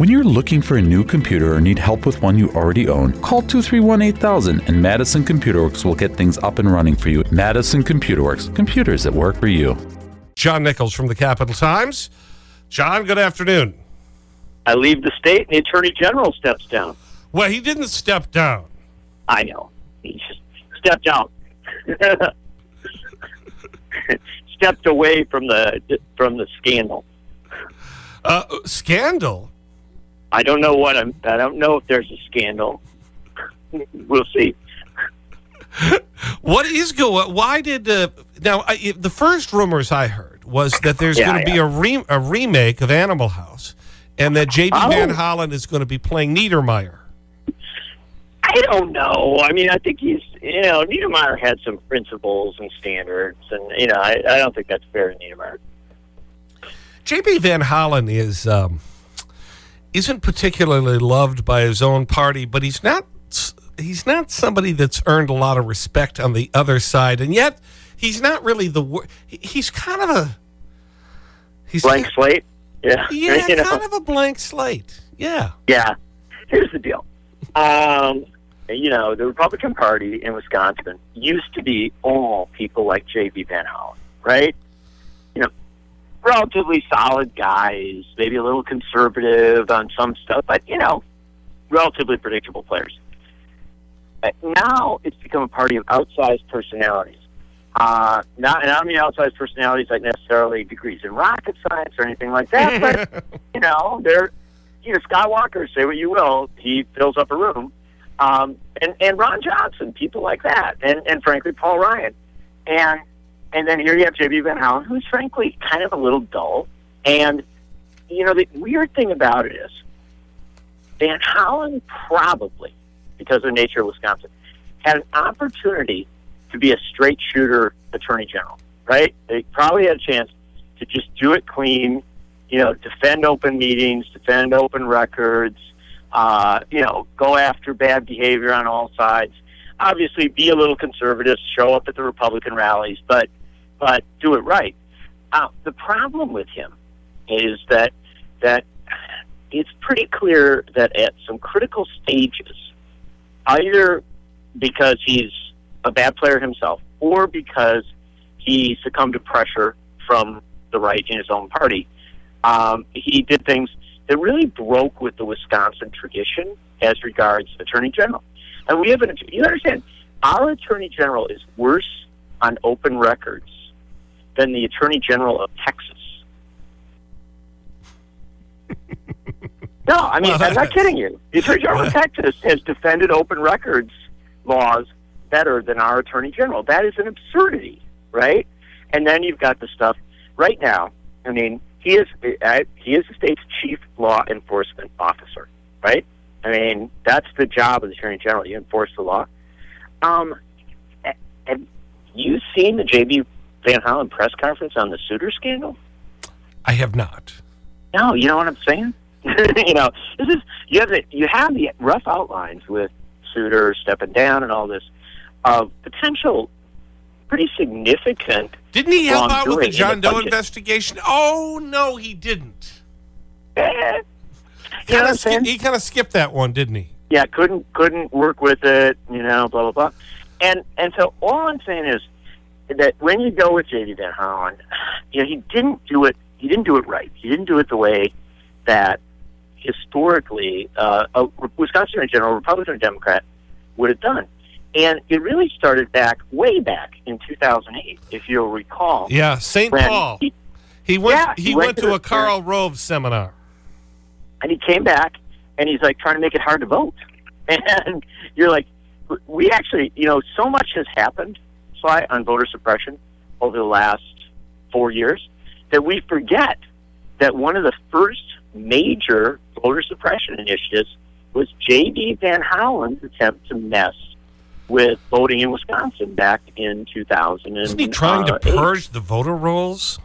When you're looking for a new computer or need help with one you already own, call 231 8000 and Madison Computer Works will get things up and running for you. Madison Computer Works, computers that work for you. John Nichols from the Capital Times. John, good afternoon. I leave the state and the Attorney General steps down. Well, he didn't step down. I know. He just stepped out. stepped away from the from the scandal. Uh, scandal? I don't know what I'm. I don't know if there's a scandal. we'll see. what is going? Why did uh, now I, the first rumors I heard was that there's Yeah, going to be a re, a remake of Animal House, and that J.B. Oh. Van Hollen is going to be playing Niedermeyer. I don't know. I mean, I think he's. You know, Niedermeyer had some principles and standards, and you know, I, I don't think that's fair to Niedermeyer. J.B. Van Hollen is um, isn't particularly loved by his own party, but he's not he's not somebody that's earned a lot of respect on the other side, and yet he's not really the he's kind of a he's Blank slate. Yeah. yeah, you know? kind of a blank slate. Yeah. Yeah. Here's the deal. Um, you know, the Republican Party in Wisconsin used to be all people like J.B. Van Hollen, right? Relatively solid guys, maybe a little conservative on some stuff, but, you know, relatively predictable players. But Now it's become a party of outsized personalities. Uh, not, and I don't mean outsized personalities like necessarily degrees in rocket science or anything like that, but you know, they're you know, Scott Walker, say what you will, he fills up a room. Um, and, and Ron Johnson, people like that, and, and frankly, Paul Ryan. And, and then here you have J.B. Van Hollen, who's frankly kind of a little dull. And, you know, the weird thing about it is Van Hollen probably, because of the nature of Wisconsin, had an opportunity to be a straight shooter attorney general, right? They probably had a chance to just do it clean, you know, defend open meetings, defend open records, uh, you know, go after bad behavior on all sides. Obviously, be a little conservative, show up at the Republican rallies, but but do it right. Uh, the problem with him is that that it's pretty clear that at some critical stages, either because he's a bad player himself or because he succumbed to pressure from the right in his own party, um, he did things that really broke with the Wisconsin tradition as regards attorney general. And we have an, you understand, our attorney general is worse on open records than the attorney general of Texas. no, I mean, Well, I'm not kidding you. The attorney general of Texas has defended open records laws better than our attorney general. That is an absurdity, right? And then you've got the stuff right now. I mean, he is uh, he is the state's chief law enforcement officer, right? I mean, that's the job of the attorney general. You enforce the law. Um, have you seen the J.B. Van Hollen press conference on the Souter scandal? I have not. No, you know what I'm saying. you know, this is you have the you have the rough outlines with Souter stepping down and all this of potential pretty significant. Didn't he help out with the John Doe investigation? Oh, no, he didn't. Eh, you know what I'm skip- he kind of skipped that one, didn't he? yeah, couldn't couldn't work with it, you know, blah blah blah. And and so all I'm saying is that when you go with JB Van Hollen, you know, he didn't do it he didn't do it right. He didn't do it the way that historically uh, a Wisconsin Attorney General, Republican or Democrat, would have done. And it really started back way back in 2008, if you'll recall. Yeah, St. Paul. he- He went, Yeah, he he went, went to to a Karl Rove seminar. and he came back and he's like trying to make it hard to vote. And you're like, we actually, you know, so much has happened, On voter suppression over the last four years that we forget that one of the first major voter suppression initiatives was J.B. Van Hollen's attempt to mess with voting in Wisconsin back in 2000. Isn't he trying to purge the voter rolls?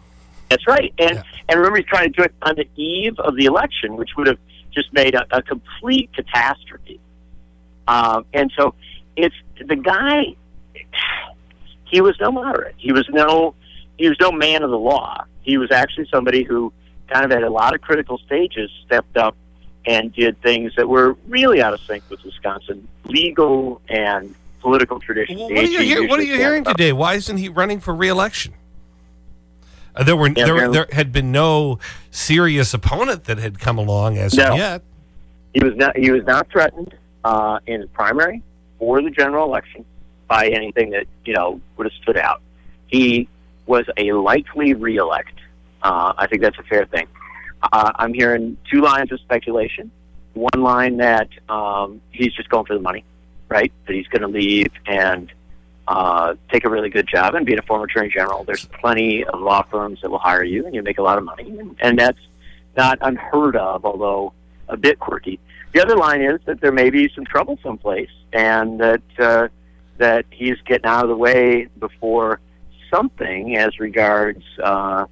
That's right. And Yeah. and remember, he's trying to do it on the eve of the election, which would have just made a, a complete catastrophe. Um, and so it's the guy. He was no moderate. He was no. He was no man of the law. He was actually somebody who kind of at a lot of critical stages stepped up and did things that were really out of sync with Wisconsin legal and political tradition. Well, what are you, hear, what are you hearing today? Why isn't he running for reelection? Uh, there, were, Yeah, there, there had been no serious opponent that had come along as No. yet. He was not. He was not threatened uh, in the primary or the general election by anything that you know would have stood out. He was a likely reelect. Uh, I think that's a fair thing. Uh, I'm hearing two lines of speculation. One line that um, he's just going for the money, right? That he's going to leave and uh, take a really good job. And being a former attorney general, there's plenty of law firms that will hire you, and you make a lot of money, and, and that's not unheard of, although a bit quirky. The other line is that there may be some trouble someplace, and that uh, that he's getting out of the way before something as regards uh,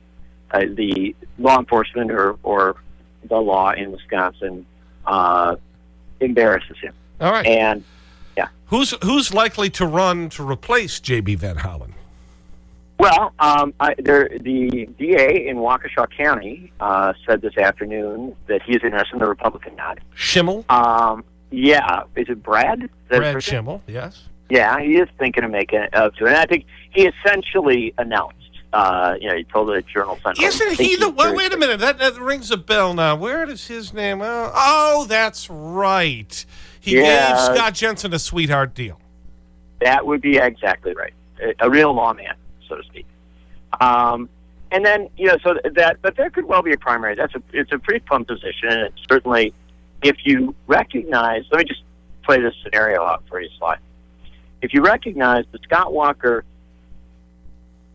uh, the law enforcement or, or the law in Wisconsin uh, embarrasses him. All right. And yeah. Who's, who's likely to run to replace J.B. Van Hollen? Well, um, I, there, the DA in Waukesha County uh, said this afternoon that he's interested in the Republican nod. Schimel? Um, yeah, is it Brad? Is Brad? Schimel, yes. Yeah, he is thinking of making it up to it. And I think he essentially announced. Uh, you know, he told the Journal Sentinel. Isn't he the well, Wait a minute. That, that rings a bell now. Where does his name? Oh, oh that's right. He Yeah. gave Scott Jensen a sweetheart deal. That would be exactly right. A, a real lawman, so to speak. Um, and then you know, so that, but there could well be a primary. That's a, it's a pretty fun position, and it's certainly, if you recognize. Let me just play this scenario out for you, Sly. If you recognize that Scott Walker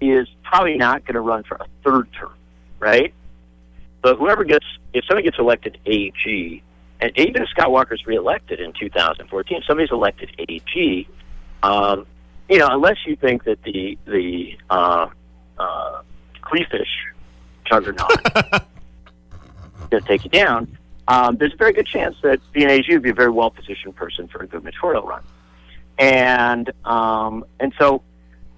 is probably not going to run for a third term, right? But whoever gets, if somebody gets elected AG, and even if Scott Walker's reelected in 2014, if somebody's elected AG, um, you know, unless you think that the the uh, uh, Kleefisch juggernaut going to take you down, um, there's a very good chance that being AG would be a very well positioned person for a gubernatorial run, and um, and so.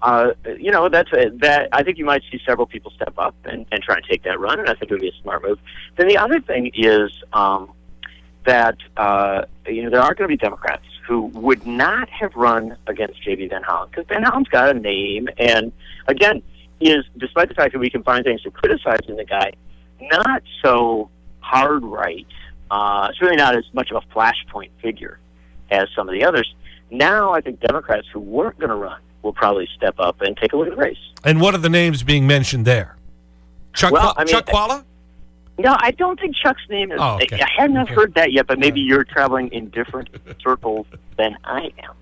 Uh, you know, that's a, that. I think you might see several people step up and, and try and take that run, and I think it would be a smart move. Then the other thing is um, that uh, you know there are going to be Democrats who would not have run against J.B. Van Hollen because Van Hollen's got a name, and again, is despite the fact that we can find things to criticize in the guy, not so hard right. Uh, really not as much of a flashpoint figure as some of the others. Now, I think Democrats who weren't going to run will probably step up and take a look at the race. And what are the names being mentioned there? Chuck, Well, I mean- Chuck Quala? No, I don't think Chuck's name is. Oh, okay. I haven't Okay. heard that yet, but maybe you're traveling in different circles than I am.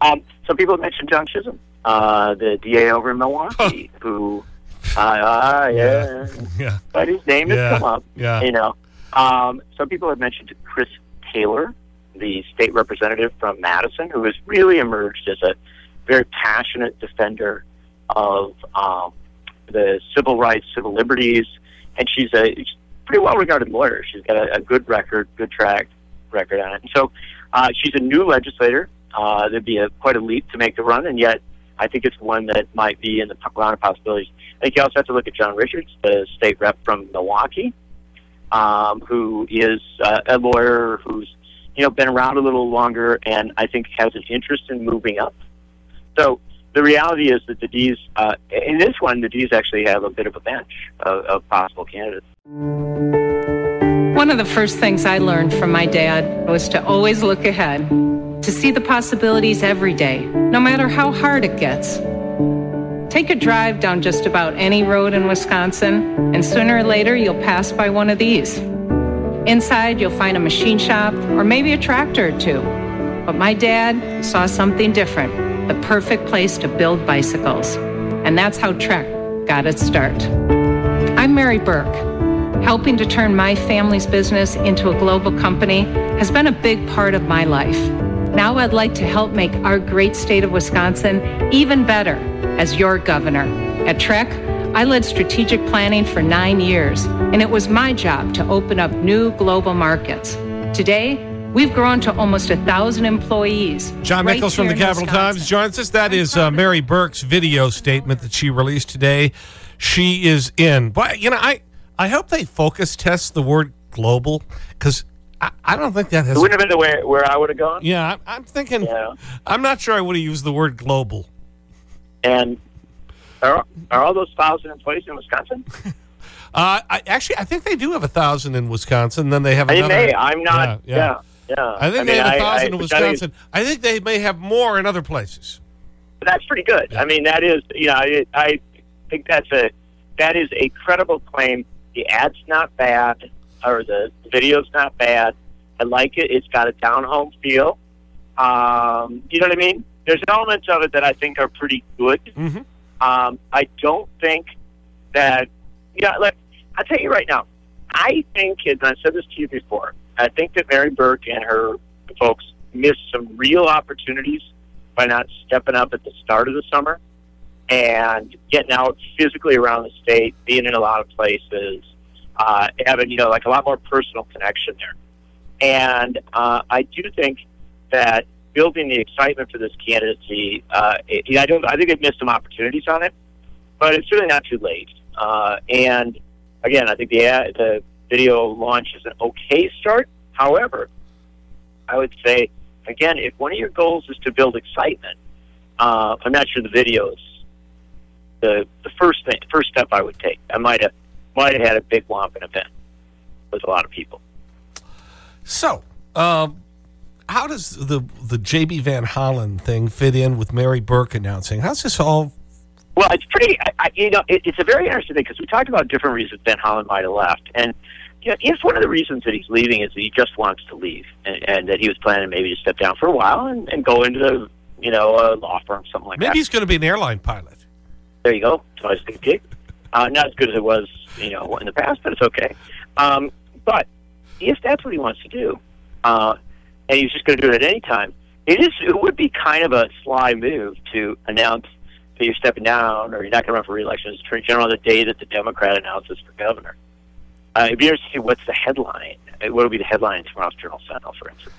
Um, some people have mentioned John Chisholm, uh, the DA over in Milwaukee, who, uh, uh, yeah, Yeah. but his name Yeah. has come up. Yeah. You know, um, some people have mentioned Chris Taylor, the state representative from Madison, who has really emerged as a very passionate defender of um, the civil rights, civil liberties, and she's a pretty well regarded lawyer. She's got a, a good record, good track record on it. And so uh, she's a new legislator. Uh, there'd be a, quite a leap to make the run, and yet I think it's one that might be in the round of possibilities. I think you also have to look at John Richards, the state rep from Milwaukee, um, who is uh, a lawyer who's you know been around a little longer, and I think has an interest in moving up. So the reality is that the D's, uh, in this one, the D's actually have a bit of a bench of, of possible candidates. One of the first things I learned from my dad was to always look ahead, to see the possibilities every day, no matter how hard it gets. Take a drive down just about any road in Wisconsin, and sooner or later you'll pass by one of these. Inside, you'll find a machine shop or maybe a tractor or two. But my dad saw something different the perfect place to build bicycles. And that's how Trek got its start. I'm Mary Burke. Helping to turn my family's business into a global company has been a big part of my life. Now I'd like to help make our great state of Wisconsin even better as your governor. At Trek, I led strategic planning for nine years, and it was my job to open up new global markets. Today, we've grown to almost a thousand employees. John right Nichols from the Capital Times joins us. That is uh, Mary Burke's video statement that she released today. She is in. But, you know, I, I hope they focus test the word global because I, I don't think that has. It wouldn't have been the way where I would have gone. Yeah, I, I'm thinking. Yeah. I'm not sure I would have used the word global. And are, are all those thousand employees in Wisconsin? Uh, I, actually, I think they do have a thousand in Wisconsin. Then they have They another. may. I'm not. Yeah, Yeah. yeah. Yeah. I think I they mean, have a I- thousand in I- which I Wisconsin. I think they may have more in other places. that's pretty good. I mean, that is, you know, I, I think that's a that is a credible claim. The ad's not bad, or the video's not bad. I like it. It's got a down home feel. Um, you know what I mean? There's elements of it that I think are pretty good. Mm-hmm. Um, I don't think that, yeah, like, I'll tell you right now, I think, and I said this to you before, I think that Mary Burke and her folks missed some real opportunities by not stepping up at the start of the summer and getting out physically around the state, being in a lot of places, uh, having, you know, like a lot more personal connection there. And uh, I do think that building the excitement for this candidacy, uh, it, I don't, I think it missed some opportunities on it, but it's really not too late. Uh, and again, I think the the video launch is an okay start. However, I would say again, if one of your goals is to build excitement, uh, I'm not sure the videos the the first thing, first step I would take. I might have might have had a big whomping event with a lot of people. So, um, how does the the JB Van Hollen thing fit in with Mary Burke announcing? How's this all? Well, it's pretty. I, you know, it, it's a very interesting thing because we talked about different reasons Van Hollen might have left, and you know, if one of the reasons that he's leaving is that he just wants to leave, and, and that he was planning maybe to step down for a while and, and go into the, you know a law firm, something like Maybe that. Maybe he's going to be an airline pilot. There you go. It's always a good gig. Uh, not as good as it was, you know, in the past, but it's okay. Um, but if that's what he wants to do, uh, and he's just going to do it at any time, it is. It would be kind of a sly move to announce that you're stepping down or you're not going to run for reelection as Attorney General the day that the Democrat announces for governor. Uh, it'd be interesting to see what's the headline. What would be the headline in tomorrow's Journal Sentinel, for instance?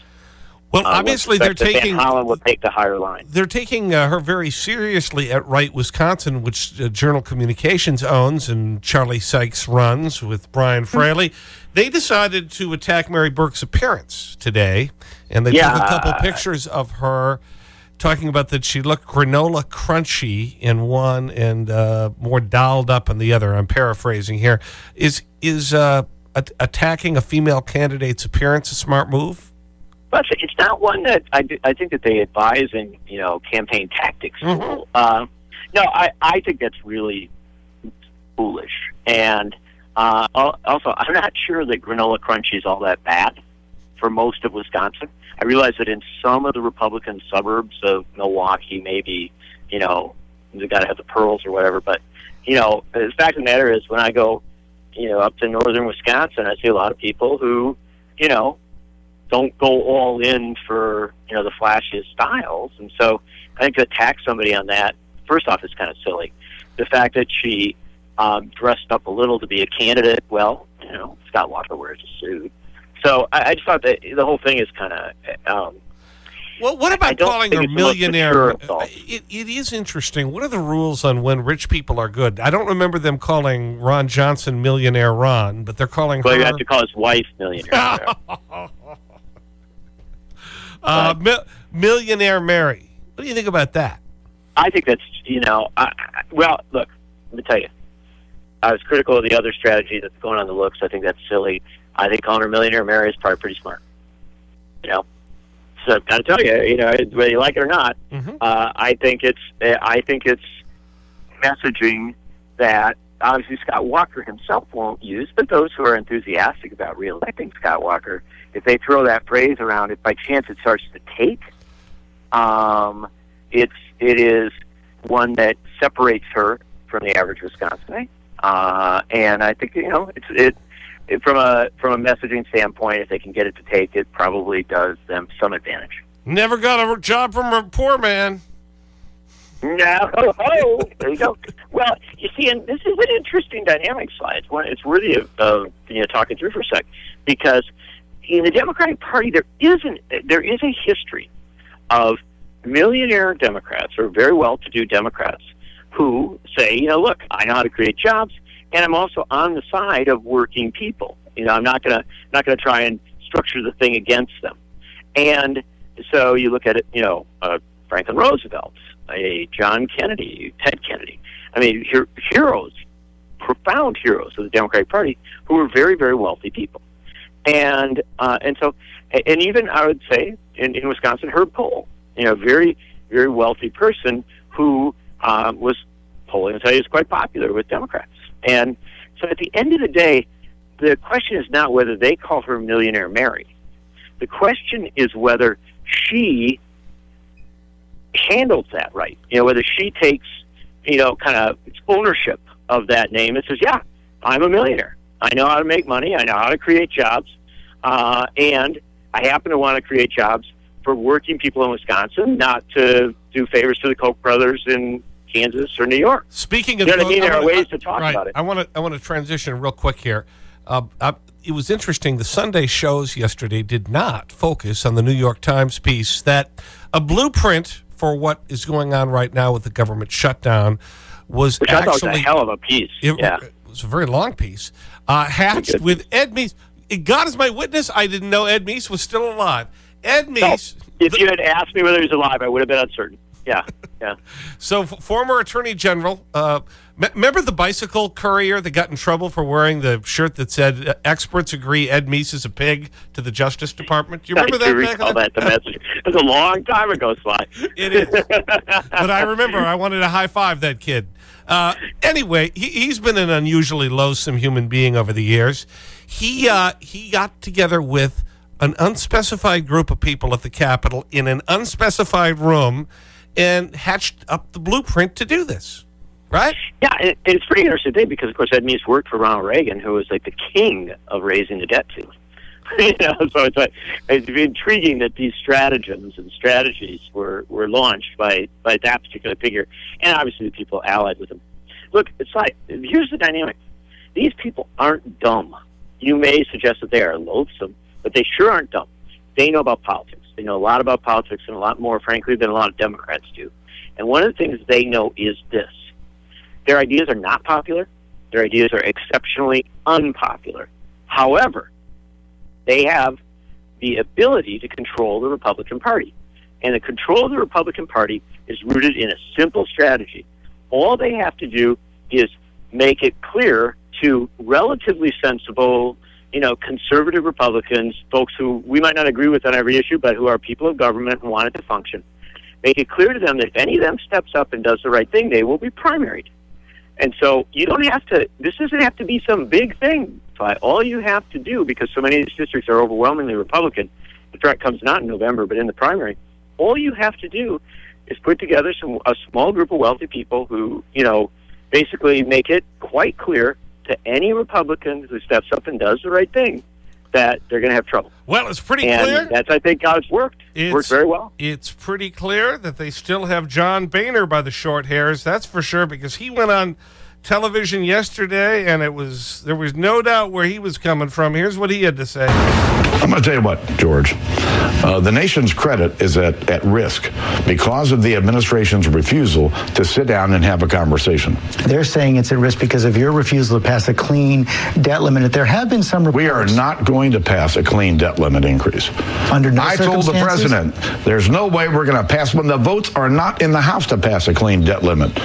Well, obviously, they're taking. Van Hollen will take the higher line. they're taking uh, her very seriously at Right Wisconsin, which uh, Journal Communications owns and Charlie Sykes runs with Brian Fraley. they decided to attack Mary Burke's appearance today, and they took a couple pictures of her talking about that she looked granola crunchy in one and uh, more dolled up in the other. I'm paraphrasing here. Is, is uh, at attacking a female candidate's appearance a smart move? But it's not one that I, do- I think that they advise in you know campaign tactics Mhm. Uh, no, I, I think that's really foolish. And uh, also, I'm not sure that granola crunchy is all that bad for most of Wisconsin. I realize that in some of the Republican suburbs of Milwaukee, maybe you know they got to have the pearls or whatever. But you know, the fact of the matter is, when I go, you know, up to northern Wisconsin, I see a lot of people who, you know, don't go all in for you know the flashiest styles, and so I think to attack somebody on that, first off, is kind of silly. The fact that she um, dressed up a little to be a candidate, well, you know, Scott Walker wears a suit, so I, I just thought that the whole thing is kind of. Um, Well, what about calling her it's the most millionaire? It, it is interesting. What are the rules on when rich people are good? I don't remember them calling Ron Johnson millionaire Ron, but they're calling well, you have to call his wife millionaire. uh, mi millionaire Mary. What do you think about that? I think that's you know, I, I, well, look, let me tell you, I was critical of the other strategy that's going on the looks. I think that's silly. I think calling her millionaire Mary is probably pretty smart. You know, so I've got to tell you, you know, whether you like it or not, Mhm. uh, I think it's I think it's messaging that obviously Scott Walker himself won't use, but those who are enthusiastic about reelecting Scott Walker, if they throw that phrase around, if by chance it starts to take, um, it's it is one that separates her from the average Wisconsinite, uh, and I think you know it's it, it from a from a messaging standpoint, if they can get it to take, it probably does them some advantage. Never got a job from a poor man. No, oh, there you go. Well, you see, and this is an interesting dynamic slide. It's, one, it's worthy of, of you know talking through for a sec because in the Democratic Party there isn't there is a history of millionaire Democrats or very well-to-do Democrats who say, you know, look, I know how to create jobs, and I'm also on the side of working people. You know, I'm not gonna not gonna try and structure the thing against them. And so you look at it, you know, uh, Franklin Roosevelt, a John Kennedy, Ted Kennedy. I mean, her- heroes, profound heroes of the Democratic Party who were very, very wealthy people. And uh, and so, and even I would say in, in Wisconsin, Herb Kohl, you know, very, very wealthy person who um, was polling, tell you, is quite popular with Democrats. And so at the end of the day, the question is not whether they call her Millionaire Mary. The question is whether she handles that right. You know, whether she takes, you know, kind of ownership of that name and says, yeah, I'm a millionaire. I know how to make money. I know how to create jobs. Uh, and I happen to want to create jobs for working people in Wisconsin, not to do favors to the Koch brothers in Kansas or New York. Speaking of, you know I mean? There are wanna- ways to talk right. about it. I want to I want to transition real quick here. Uh, uh, it was interesting. The Sunday shows yesterday did not focus on the New York Times piece that a blueprint for what is going on right now with the government shutdown was Which I thought was a hell of a piece. it, yeah. It was a very long piece. Uh, hatched with Ed Meese. God is my witness. I didn't know Ed Meese was still alive. Ed No, Meese. if you had asked me whether he was alive, I would have been uncertain. Yeah, yeah. So, former Attorney General, uh, me- remember the bicycle courier that got in trouble for wearing the shirt that said, uh, experts agree Ed Meese is a pig to the Justice Department? Do you remember I that? back recall that the message. It was a long time ago, Sly. It is. but I remember I wanted to high five that kid. Uh, anyway, he, he's been an unusually loathsome human being over the years. He, uh, he got together with an unspecified group of people at the Capitol in an unspecified room and hatched up the blueprint to do this. Right? Yeah, and it's pretty interesting thing because, of course, Ed Meese worked for Ronald Reagan, who was like the king of raising the debt ceiling. you know, so it's like, it's intriguing that these stratagems and strategies were, were launched by, by that particular figure, and obviously the people allied with him. Look, it's like here's the dynamic: these people aren't dumb. You may suggest that they are loathsome, but they sure aren't dumb. They know about politics. They know a lot about politics and a lot more, frankly, than a lot of Democrats do. And one of the things they know is this: their ideas are not popular. Their ideas are exceptionally unpopular. However, they have the ability to control the Republican Party. And the control of the Republican Party is rooted in a simple strategy. All they have to do is make it clear to relatively sensible, you know, conservative Republicans, folks who we might not agree with on every issue, but who are people of government and want it to function. Make it clear to them that if any of them steps up and does the right thing, they will be primaried. And so you don't have to, this doesn't have to be some big thing. All you have to do, because so many of these districts are overwhelmingly Republican, the threat comes not in November, but in the primary. All you have to do is put together some a small group of wealthy people who, you know, basically make it quite clear to any Republican who steps up and does the right thing that they're going to have trouble. Well, it's pretty And clear. that's, I think, how it's worked. It's- worked very well. It's pretty clear that they still have John Boehner by the short hairs. That's for sure because he went on television yesterday and it was there was no doubt where he was coming from. Here's what he had to say. I'm going to tell you what, George. Uh, the nation's credit is at, at risk because of the administration's refusal to sit down and have a conversation. They're saying it's at risk because of your refusal to pass a clean debt limit. There have been some reports We are not going to pass a clean debt limit increase. under no I told the president, there's no way we're going to pass when the votes are not in the House to pass a clean debt limit.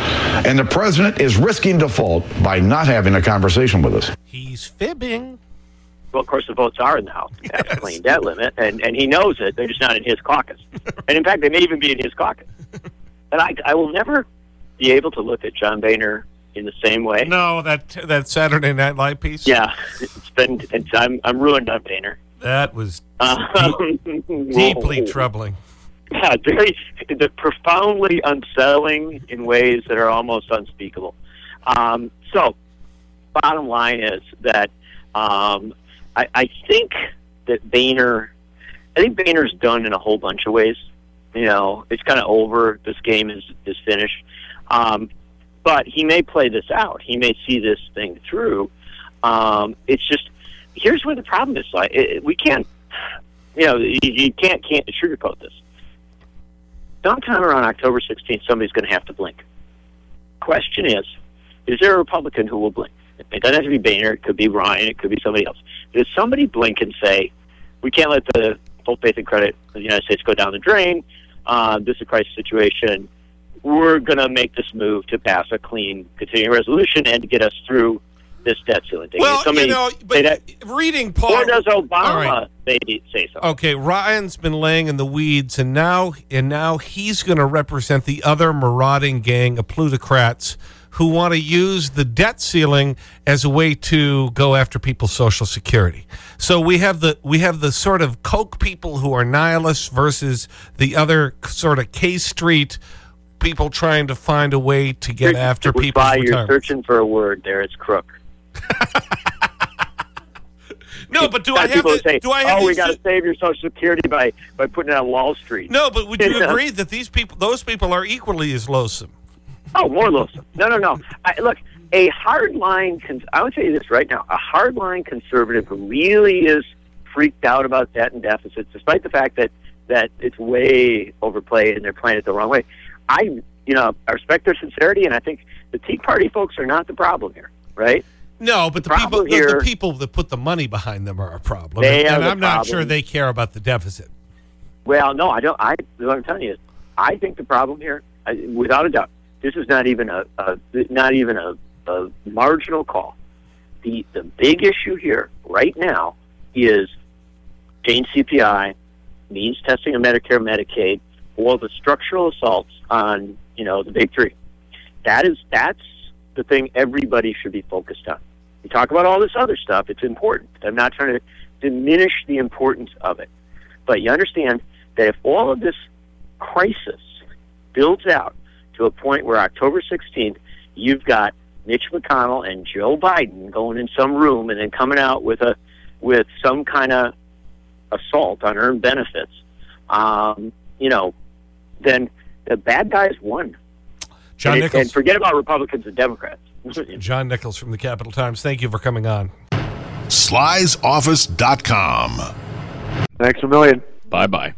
And the president is risking default by not having a conversation with us. He's fibbing. Well, of course, the votes are in the House to pass a clean debt limit, and, and he knows it. They're just not in his caucus. And in fact, they may even be in his caucus. And I, I will never be able to look at John Boehner in the same way. No, that that Saturday Night Live piece. Yeah, it's been. It's, I'm I'm ruined on Boehner. That was Um, deeply troubling. Yeah, very the profoundly unsettling in ways that are almost unspeakable. Um, so, bottom line is that um, I, I think that Boehner, I think Boehner's done in a whole bunch of ways. You know, it's kind of over. This game is is finished. Um, but he may play this out. He may see this thing through. Um, it's just here's where the problem is. Like it, we can't, you know, you, you can't can't sugarcoat this. Sometime around October 16th, somebody's going to have to blink. Question is, is there a Republican who will blink? It doesn't have to be Boehner. It could be Ryan. It could be somebody else. Does somebody blink and say, we can't let the full faith and credit of the United States go down the drain. Uh, this is a crisis situation. We're going to make this move to pass a clean continuing resolution and to get us through this debt ceiling thing. Well, you know, but that, reading Paul. or does Obama right. say, say so? Okay, Ryan's been laying in the weeds, and now and now he's going to represent the other marauding gang of plutocrats who want to use the debt ceiling as a way to go after people's social security. So we have the we have the sort of Koch people who are nihilists versus the other sort of K Street people trying to find a way to get after Which people's why you're searching for a word there. It's crook. No, but do I have people say, do I oh, have "Oh, we got to save your Social Security by by putting it on Wall Street"? No, but would you agree that these people, those people are equally as loathsome? Oh, more loathsome. No, no, no. I, look, a hardline. Cons- I would tell you this right now: a hardline conservative who really is freaked out about debt and deficits, despite the fact that that it's way overplayed and they're playing it the wrong way. I, you know, I respect their sincerity, and I think the Tea Party folks are not the problem here, right? No, but the, people, problem the, the people that put the money behind them are a problem. They and the I'm not sure they care about the deficit. Well, no, I don't. I what I'm telling you is, I think the problem here, I, without a doubt, this is not even a, a not even a, a marginal call. The the big issue here right now is chained CPI, means testing of Medicare, Medicaid, or the structural assaults on you know the big three. That is that's the thing everybody should be focused on. We talk about all this other stuff; it's important. I'm not trying to diminish the importance of it, but you understand that if all of this crisis builds out to a point where October 16th, you've got Mitch McConnell and Joe Biden going in some room and then coming out with a with some kind of assault on earned benefits, um, you know, then the bad guys won. John and, it- Nichols. and forget about Republicans and Democrats. John Nichols from the Capital Times. Thank you for coming on. slysoffice.com. Thanks a million. Bye bye.